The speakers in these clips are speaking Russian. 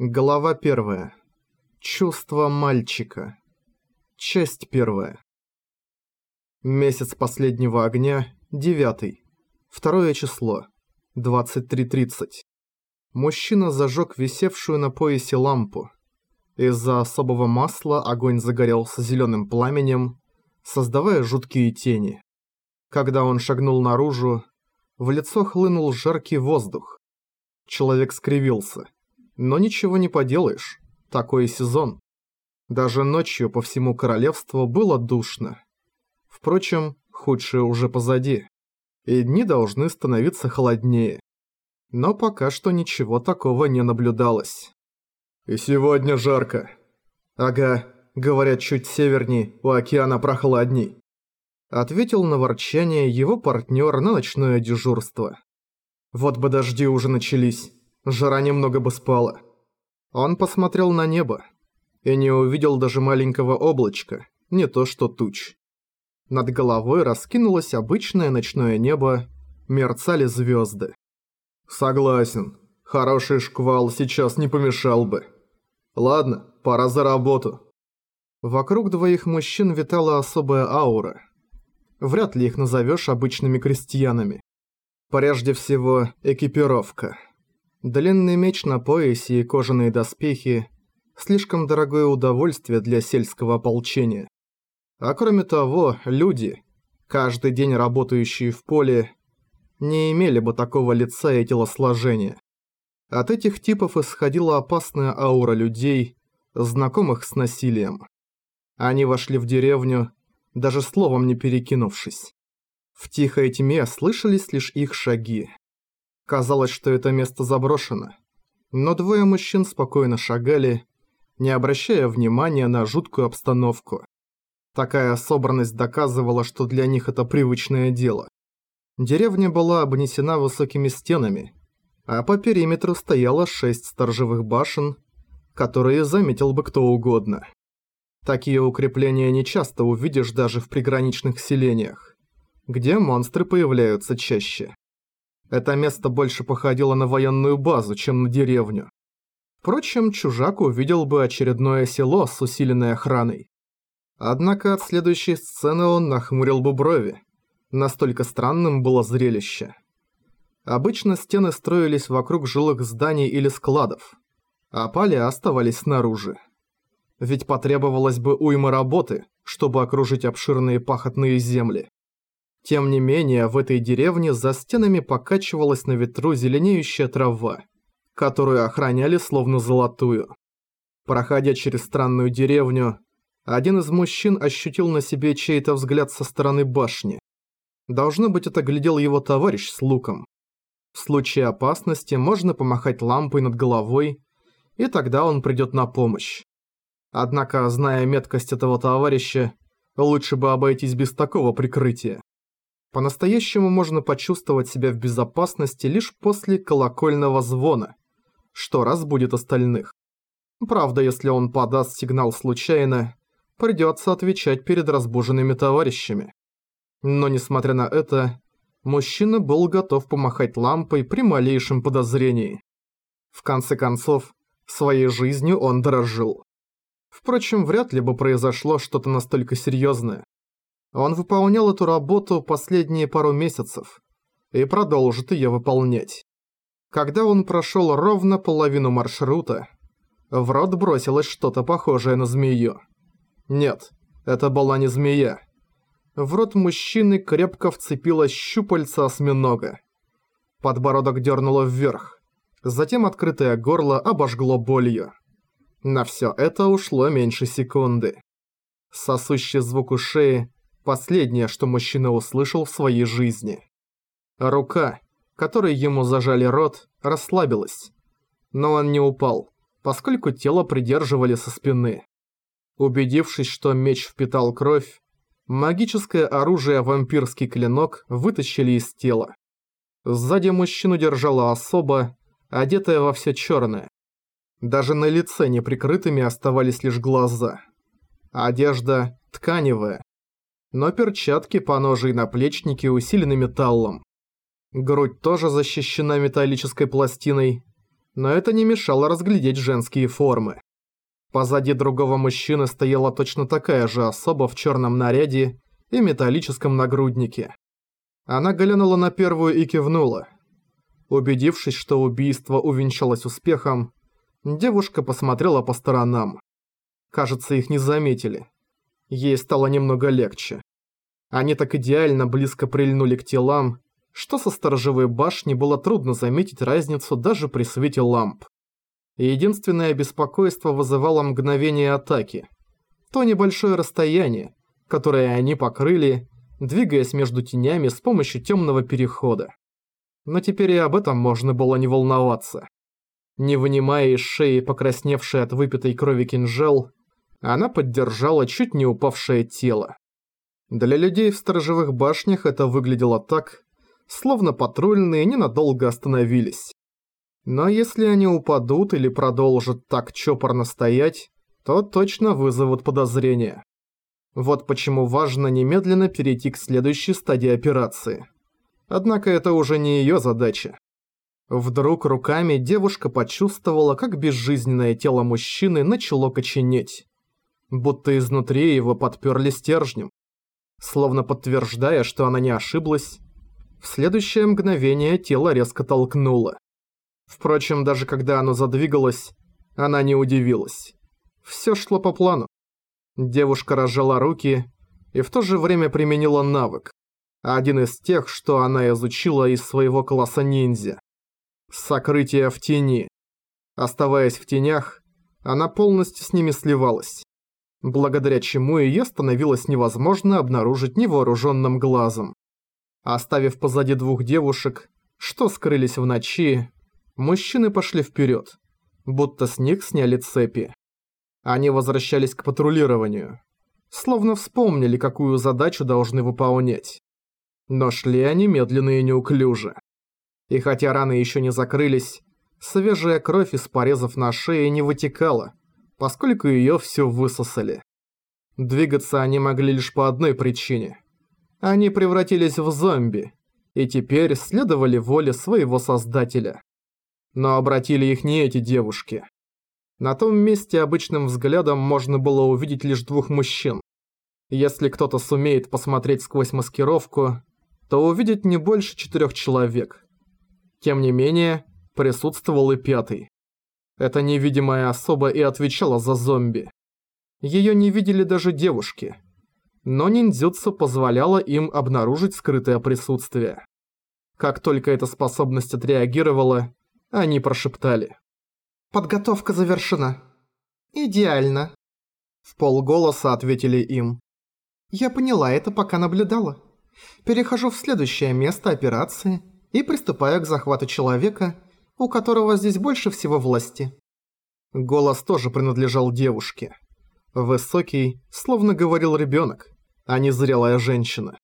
Глава первая. Чувство мальчика. Часть первая. Месяц последнего огня, девятый. Второе число. 23.30. Мужчина зажег висевшую на поясе лампу. Из-за особого масла огонь загорелся зеленым пламенем, создавая жуткие тени. Когда он шагнул наружу, в лицо хлынул жаркий воздух. Человек скривился. Но ничего не поделаешь. Такой сезон. Даже ночью по всему королевству было душно. Впрочем, худшее уже позади. И дни должны становиться холоднее. Но пока что ничего такого не наблюдалось. «И сегодня жарко». «Ага, говорят, чуть северней, у океана прохладней». Ответил на ворчание его партнер на ночное дежурство. «Вот бы дожди уже начались». Жара немного бы спала. Он посмотрел на небо и не увидел даже маленького облачка, не то что туч. Над головой раскинулось обычное ночное небо, мерцали звезды. «Согласен, хороший шквал сейчас не помешал бы. Ладно, пора за работу». Вокруг двоих мужчин витала особая аура. Вряд ли их назовешь обычными крестьянами. Прежде всего, экипировка. Длинный меч на поясе и кожаные доспехи – слишком дорогое удовольствие для сельского ополчения. А кроме того, люди, каждый день работающие в поле, не имели бы такого лица и телосложения. От этих типов исходила опасная аура людей, знакомых с насилием. Они вошли в деревню, даже словом не перекинувшись. В тихой тьме слышались лишь их шаги. Казалось, что это место заброшено. Но двое мужчин спокойно шагали, не обращая внимания на жуткую обстановку. Такая собранность доказывала, что для них это привычное дело. Деревня была обнесена высокими стенами, а по периметру стояло шесть сторожевых башен, которые заметил бы кто угодно. Такие укрепления нечасто увидишь даже в приграничных селениях, где монстры появляются чаще. Это место больше походило на военную базу, чем на деревню. Впрочем, чужак увидел бы очередное село с усиленной охраной. Однако от следующей сцены он нахмурил бы брови. Настолько странным было зрелище. Обычно стены строились вокруг жилых зданий или складов, а поля оставались снаружи. Ведь потребовалось бы уйма работы, чтобы окружить обширные пахотные земли. Тем не менее, в этой деревне за стенами покачивалась на ветру зеленеющая трава, которую охраняли словно золотую. Проходя через странную деревню, один из мужчин ощутил на себе чей-то взгляд со стороны башни. Должно быть, это глядел его товарищ с луком. В случае опасности можно помахать лампой над головой, и тогда он придет на помощь. Однако, зная меткость этого товарища, лучше бы обойтись без такого прикрытия. По-настоящему можно почувствовать себя в безопасности лишь после колокольного звона, что разбудит остальных. Правда, если он подаст сигнал случайно, придется отвечать перед разбуженными товарищами. Но несмотря на это, мужчина был готов помахать лампой при малейшем подозрении. В конце концов, своей жизнью он дорожил. Впрочем, вряд ли бы произошло что-то настолько серьезное. Он выполнял эту работу последние пару месяцев и продолжит ее выполнять. Когда он прошел ровно половину маршрута, в рот бросилось что-то похожее на змею. Нет, это была не змея. В рот мужчины крепко вцепилось щупальца осьминога. Подбородок дернуло вверх. Затем открытое горло обожгло болью. На все это ушло меньше секунды. Сосущий звук у шеи Последнее, что мужчина услышал в своей жизни. Рука, которой ему зажали рот, расслабилась. Но он не упал, поскольку тело придерживали со спины. Убедившись, что меч впитал кровь, магическое оружие вампирский клинок вытащили из тела. Сзади мужчину держала особа, одетая во все черное. Даже на лице неприкрытыми оставались лишь глаза. Одежда тканевая, но перчатки, поножи и наплечники усилены металлом. Грудь тоже защищена металлической пластиной, но это не мешало разглядеть женские формы. Позади другого мужчины стояла точно такая же особа в черном наряде и металлическом нагруднике. Она глянула на первую и кивнула. Убедившись, что убийство увенчалось успехом, девушка посмотрела по сторонам. Кажется, их не заметили. Ей стало немного легче. Они так идеально близко прильнули к телам, что со сторожевой башни было трудно заметить разницу даже при свете ламп. Единственное беспокойство вызывало мгновение атаки. То небольшое расстояние, которое они покрыли, двигаясь между тенями с помощью темного перехода. Но теперь и об этом можно было не волноваться. Не вынимая из шеи покрасневший от выпитой крови кинжал, она поддержала чуть не упавшее тело. Для людей в сторожевых башнях это выглядело так, словно патрульные ненадолго остановились. Но если они упадут или продолжат так чопорно стоять, то точно вызовут подозрения. Вот почему важно немедленно перейти к следующей стадии операции. Однако это уже не её задача. Вдруг руками девушка почувствовала, как безжизненное тело мужчины начало коченеть. Будто изнутри его подпёрли стержнем. Словно подтверждая, что она не ошиблась, в следующее мгновение тело резко толкнуло. Впрочем, даже когда оно задвигалось, она не удивилась. Всё шло по плану. Девушка разжала руки и в то же время применила навык. Один из тех, что она изучила из своего класса ниндзя. Сокрытие в тени. Оставаясь в тенях, она полностью с ними сливалась. Благодаря чему её становилось невозможно обнаружить невооружённым глазом. Оставив позади двух девушек, что скрылись в ночи, мужчины пошли вперед, будто с них сняли цепи. Они возвращались к патрулированию, словно вспомнили, какую задачу должны выполнять. Но шли они медленно и неуклюже. И хотя раны еще не закрылись, свежая кровь из порезов на шее не вытекала, поскольку ее все высосали. Двигаться они могли лишь по одной причине – они превратились в зомби и теперь следовали воле своего создателя. Но обратили их не эти девушки. На том месте обычным взглядом можно было увидеть лишь двух мужчин. Если кто-то сумеет посмотреть сквозь маскировку, то увидит не больше четырех человек. Тем не менее, присутствовал и пятый. Эта невидимая особа и отвечала за зомби. Её не видели даже девушки – но ниндзюцу позволяло им обнаружить скрытое присутствие. Как только эта способность отреагировала, они прошептали. «Подготовка завершена». «Идеально», — в полголоса ответили им. «Я поняла это, пока наблюдала. Перехожу в следующее место операции и приступаю к захвату человека, у которого здесь больше всего власти». Голос тоже принадлежал девушке. Высокий, словно говорил ребенок а не зрелая женщина.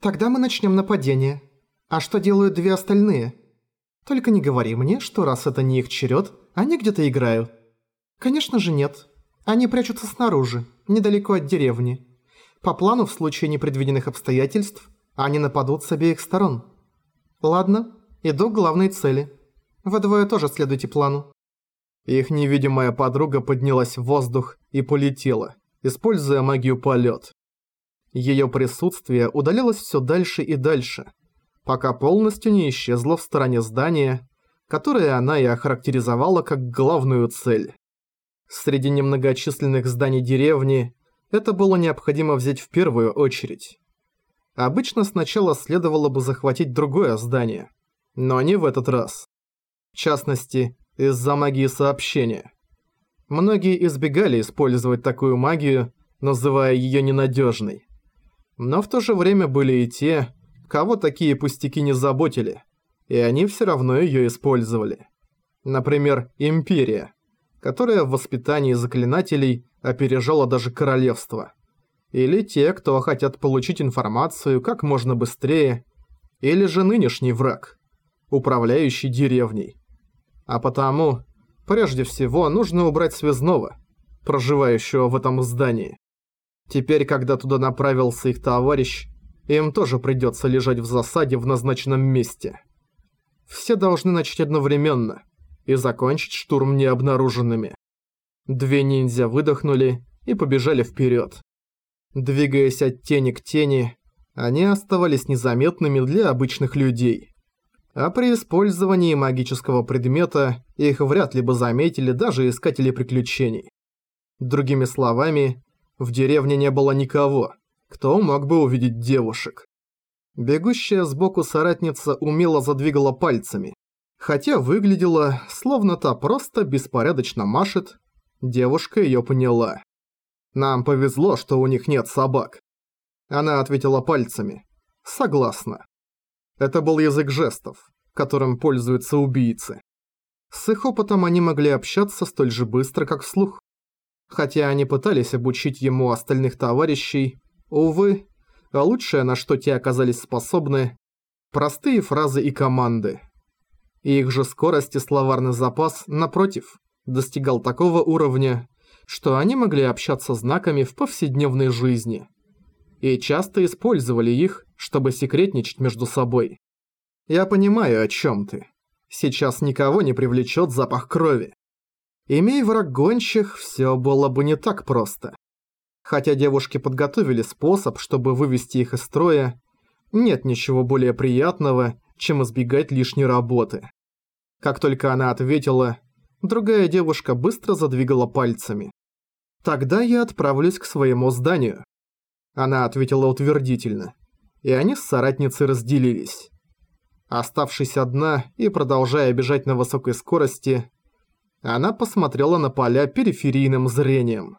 «Тогда мы начнем нападение. А что делают две остальные? Только не говори мне, что раз это не их черед, они где-то играют. Конечно же нет. Они прячутся снаружи, недалеко от деревни. По плану, в случае непредвиденных обстоятельств, они нападут с обеих сторон. Ладно, иду к главной цели. Вы двое тоже следуйте плану». Их невидимая подруга поднялась в воздух и полетела, используя магию полет. Ее присутствие удалялось все дальше и дальше, пока полностью не исчезло в стороне здания, которое она и охарактеризовала как главную цель. Среди немногочисленных зданий деревни это было необходимо взять в первую очередь. Обычно сначала следовало бы захватить другое здание, но не в этот раз. В частности, из-за магии сообщения. Многие избегали использовать такую магию, называя ее ненадежной. Но в то же время были и те, кого такие пустяки не заботили, и они все равно ее использовали. Например, Империя, которая в воспитании заклинателей опережала даже королевство. Или те, кто хотят получить информацию как можно быстрее, или же нынешний враг, управляющий деревней. А потому, прежде всего, нужно убрать связного, проживающего в этом здании. Теперь, когда туда направился их товарищ, им тоже придется лежать в засаде в назначенном месте. Все должны начать одновременно, и закончить штурм необнаруженными. Две ниндзя выдохнули и побежали вперед. Двигаясь от тени к тени, они оставались незаметными для обычных людей. А при использовании магического предмета их вряд ли бы заметили даже искатели приключений. Другими словами, в деревне не было никого, кто мог бы увидеть девушек. Бегущая сбоку соратница умело задвигала пальцами. Хотя выглядела, словно та просто беспорядочно машет, девушка её поняла. «Нам повезло, что у них нет собак». Она ответила пальцами. «Согласна». Это был язык жестов, которым пользуются убийцы. С их опытом они могли общаться столь же быстро, как вслух. Хотя они пытались обучить ему остальных товарищей, увы, а лучшее, на что те оказались способны – простые фразы и команды. И их же скорость и словарный запас, напротив, достигал такого уровня, что они могли общаться знаками в повседневной жизни. И часто использовали их, чтобы секретничать между собой. Я понимаю, о чем ты. Сейчас никого не привлечет запах крови. Имей враг гонщих, все было бы не так просто. Хотя девушки подготовили способ, чтобы вывести их из строя, нет ничего более приятного, чем избегать лишней работы. Как только она ответила, другая девушка быстро задвигала пальцами. «Тогда я отправлюсь к своему зданию». Она ответила утвердительно, и они с соратницей разделились. Оставшись одна и продолжая бежать на высокой скорости, она посмотрела на поля периферийным зрением.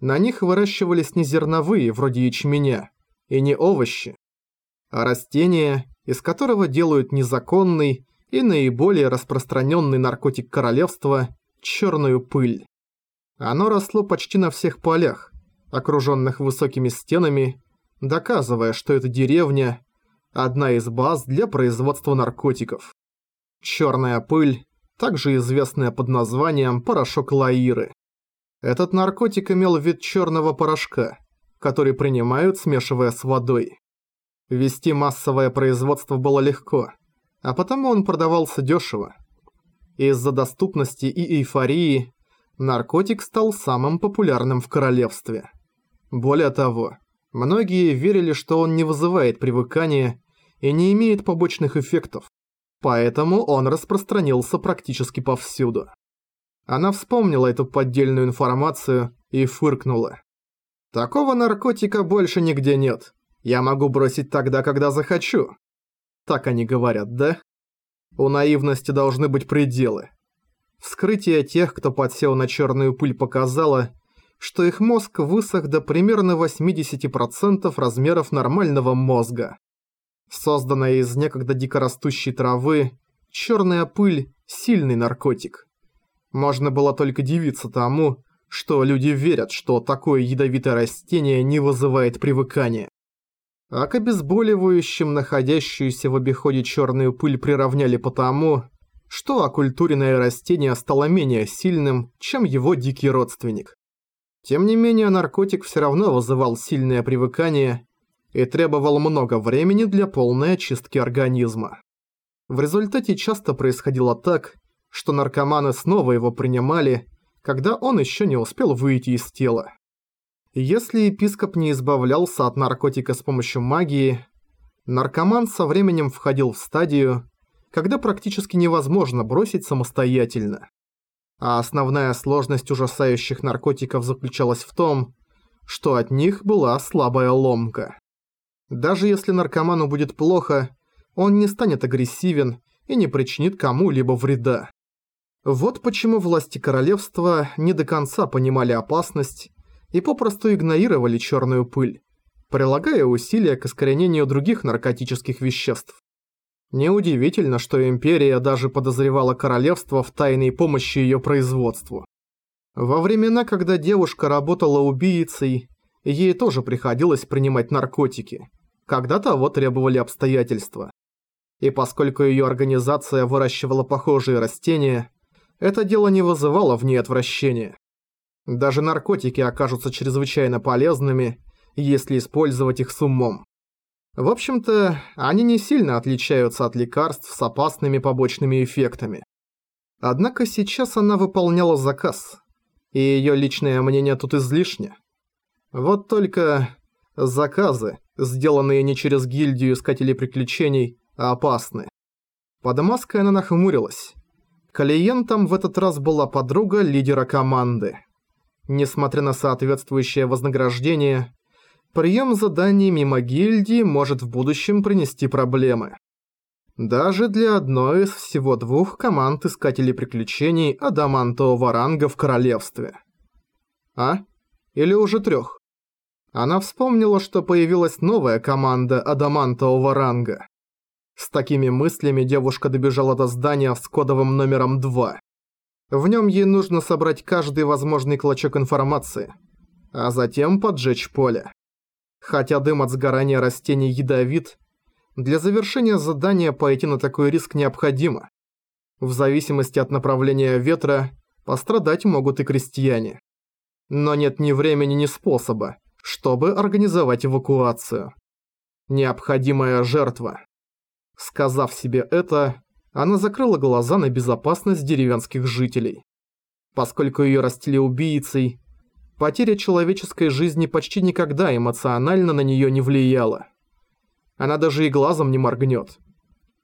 На них выращивались не зерновые, вроде ячменя, и не овощи, а растения, из которого делают незаконный и наиболее распространенный наркотик королевства – черную пыль. Оно росло почти на всех полях, окруженных высокими стенами, доказывая, что эта деревня – одна из баз для производства наркотиков. Черная пыль, также известная под названием порошок Лаиры. Этот наркотик имел вид черного порошка, который принимают, смешивая с водой. Вести массовое производство было легко, а потому он продавался дешево. Из-за доступности и эйфории наркотик стал самым популярным в королевстве. Более того, многие верили, что он не вызывает привыкания и не имеет побочных эффектов, поэтому он распространился практически повсюду. Она вспомнила эту поддельную информацию и фыркнула. «Такого наркотика больше нигде нет. Я могу бросить тогда, когда захочу». Так они говорят, да? У наивности должны быть пределы. Вскрытие тех, кто подсел на черную пыль, показало, что их мозг высох до примерно 80% размеров нормального мозга. Созданная из некогда дикорастущей травы, черная пыль – сильный наркотик. Можно было только дивиться тому, что люди верят, что такое ядовитое растение не вызывает привыкания. А к обезболивающим находящуюся в обиходе черную пыль приравняли потому, что оккультуренное растение стало менее сильным, чем его дикий родственник. Тем не менее, наркотик все равно вызывал сильное привыкание и требовал много времени для полной очистки организма. В результате часто происходило так, что наркоманы снова его принимали, когда он еще не успел выйти из тела. Если епископ не избавлялся от наркотика с помощью магии, наркоман со временем входил в стадию, когда практически невозможно бросить самостоятельно. А основная сложность ужасающих наркотиков заключалась в том, что от них была слабая ломка. Даже если наркоману будет плохо, он не станет агрессивен и не причинит кому-либо вреда. Вот почему власти королевства не до конца понимали опасность и попросту игнорировали черную пыль, прилагая усилия к искоренению других наркотических веществ. Неудивительно, что Империя даже подозревала королевство в тайной помощи ее производству. Во времена, когда девушка работала убийцей, ей тоже приходилось принимать наркотики, когда того требовали обстоятельства. И поскольку ее организация выращивала похожие растения, это дело не вызывало в ней отвращения. Даже наркотики окажутся чрезвычайно полезными, если использовать их с умом. В общем-то, они не сильно отличаются от лекарств с опасными побочными эффектами. Однако сейчас она выполняла заказ, и её личное мнение тут излишне. Вот только заказы, сделанные не через гильдию искателей приключений, опасны. Под маской она нахмурилась. Клиентом в этот раз была подруга лидера команды. Несмотря на соответствующее вознаграждение, прием заданий мимо гильдии может в будущем принести проблемы. Даже для одной из всего двух команд Искателей Приключений Адамантового ранга в Королевстве. А? Или уже трех? Она вспомнила, что появилась новая команда Адамантового ранга. С такими мыслями девушка добежала до здания с кодовым номером 2. В нем ей нужно собрать каждый возможный клочок информации, а затем поджечь поле. Хотя дым от сгорания растений ядовит, для завершения задания пойти на такой риск необходимо. В зависимости от направления ветра, пострадать могут и крестьяне. Но нет ни времени, ни способа, чтобы организовать эвакуацию. Необходимая жертва. Сказав себе это, она закрыла глаза на безопасность деревенских жителей. Поскольку ее растили убийцей, потеря человеческой жизни почти никогда эмоционально на нее не влияла. Она даже и глазом не моргнет.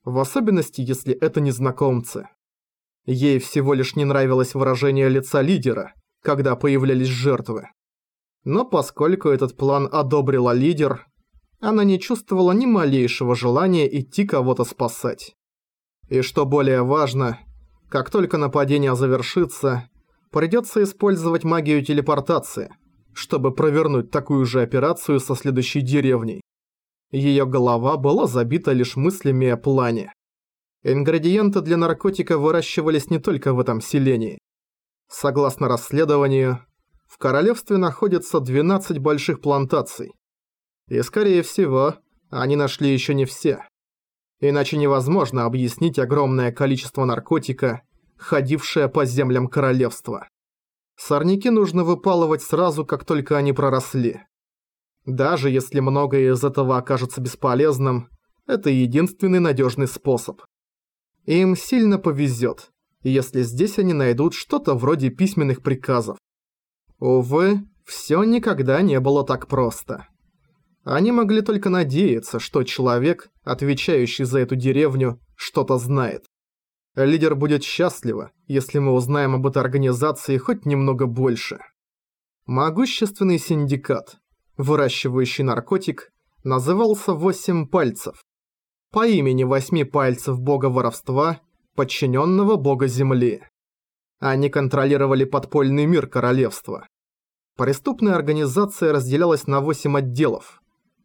В особенности, если это незнакомцы. Ей всего лишь не нравилось выражение лица лидера, когда появлялись жертвы. Но поскольку этот план одобрила лидер, она не чувствовала ни малейшего желания идти кого-то спасать. И что более важно, как только нападение завершится, придется использовать магию телепортации, чтобы провернуть такую же операцию со следующей деревней. Ее голова была забита лишь мыслями о плане. Ингредиенты для наркотика выращивались не только в этом селении. Согласно расследованию, в королевстве находится 12 больших плантаций. И скорее всего, они нашли еще не все. Иначе невозможно объяснить огромное количество наркотика, ходившее по землям королевства. Сорняки нужно выпалывать сразу, как только они проросли. Даже если многое из этого окажется бесполезным, это единственный надежный способ. Им сильно повезет, если здесь они найдут что-то вроде письменных приказов. Увы, все никогда не было так просто. Они могли только надеяться, что человек, отвечающий за эту деревню, что-то знает. Лидер будет счастлива, если мы узнаем об этой организации хоть немного больше. Могущественный синдикат, выращивающий наркотик, назывался «Восемь пальцев». По имени восьми пальцев бога воровства, подчиненного бога земли. Они контролировали подпольный мир королевства. Преступная организация разделялась на 8 отделов.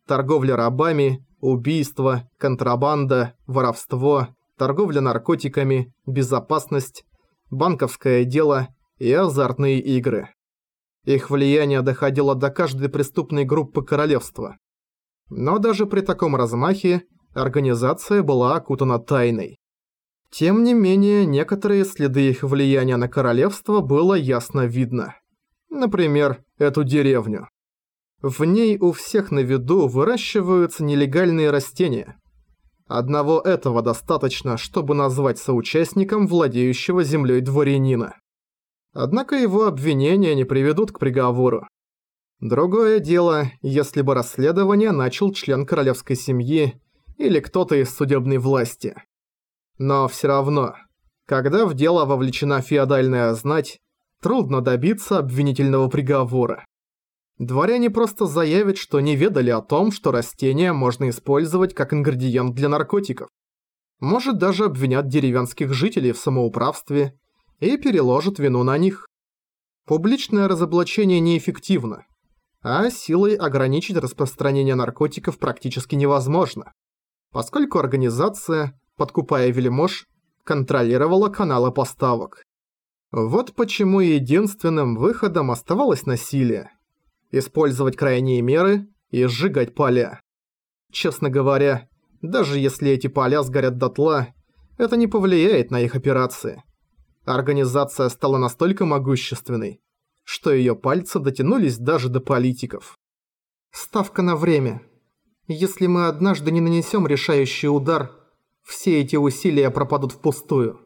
Торговля рабами, убийство, контрабанда, воровство, торговля наркотиками, безопасность, банковское дело и азартные игры. Их влияние доходило до каждой преступной группы королевства. Но даже при таком размахе организация была окутана тайной. Тем не менее, некоторые следы их влияния на королевство было ясно видно. Например, эту деревню. В ней у всех на виду выращиваются нелегальные растения. Одного этого достаточно, чтобы назвать соучастником владеющего землей дворянина. Однако его обвинения не приведут к приговору. Другое дело, если бы расследование начал член королевской семьи или кто-то из судебной власти. Но все равно, когда в дело вовлечена феодальная знать, трудно добиться обвинительного приговора. Дворяне просто заявят, что не ведали о том, что растения можно использовать как ингредиент для наркотиков. Может даже обвинят деревенских жителей в самоуправстве и переложат вину на них. Публичное разоблачение неэффективно, а силой ограничить распространение наркотиков практически невозможно, поскольку организация подкупая вельмож, контролировала каналы поставок. Вот почему единственным выходом оставалось насилие. Использовать крайние меры и сжигать поля. Честно говоря, даже если эти поля сгорят дотла, это не повлияет на их операции. Организация стала настолько могущественной, что ее пальцы дотянулись даже до политиков. Ставка на время. Если мы однажды не нанесем решающий удар – все эти усилия пропадут впустую.